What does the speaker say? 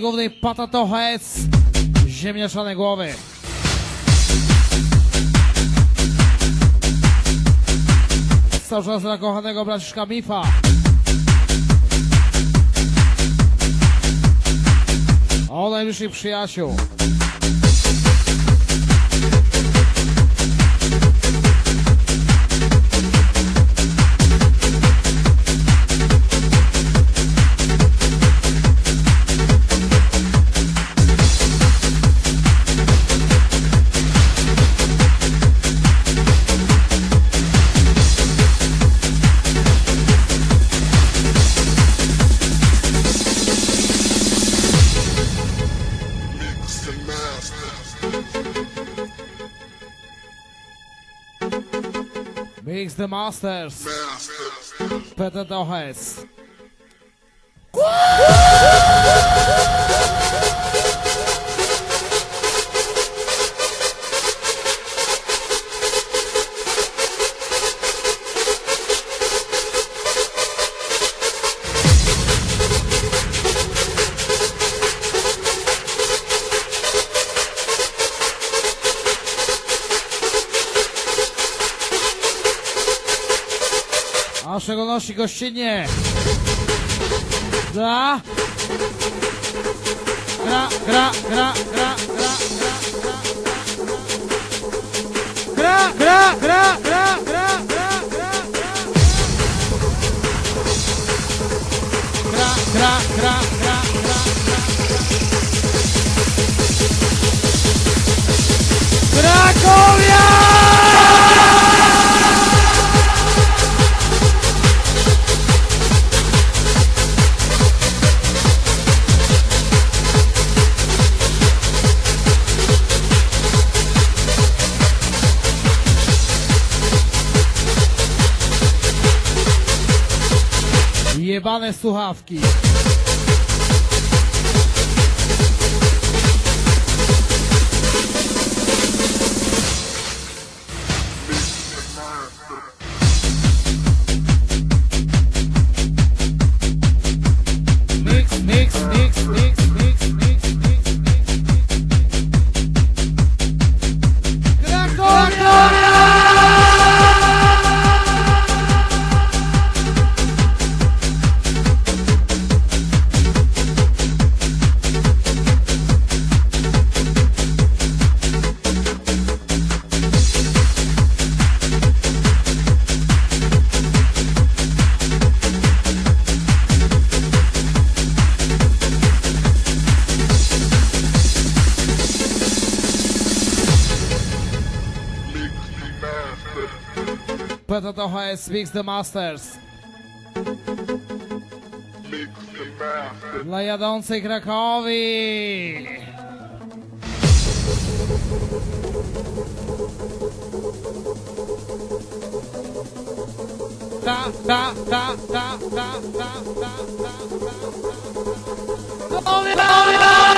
tutaj Patatohes, ziemniaczane głowy. Cały czas dla kochanego braciszka Mifa. O najbliższych przyjaciół. It's the Masters. Masters. Peter Dohes. Szczególności gościnnie dla gra, gra, gra, gra, gra, gra, gra, gra, gra, gra, gra, gra, gra, gra, gra, gra, gra, Krakowia! Jebane słuchawki. Mix, mix, mix, mix, Pata Torra S Mix The Masters. Lajadący Krakowi! Ta, ta, ta, ta, ta, ta, ta, ta, ta, ta, ta, ta, ta, ta, ta, ta, ta, ta,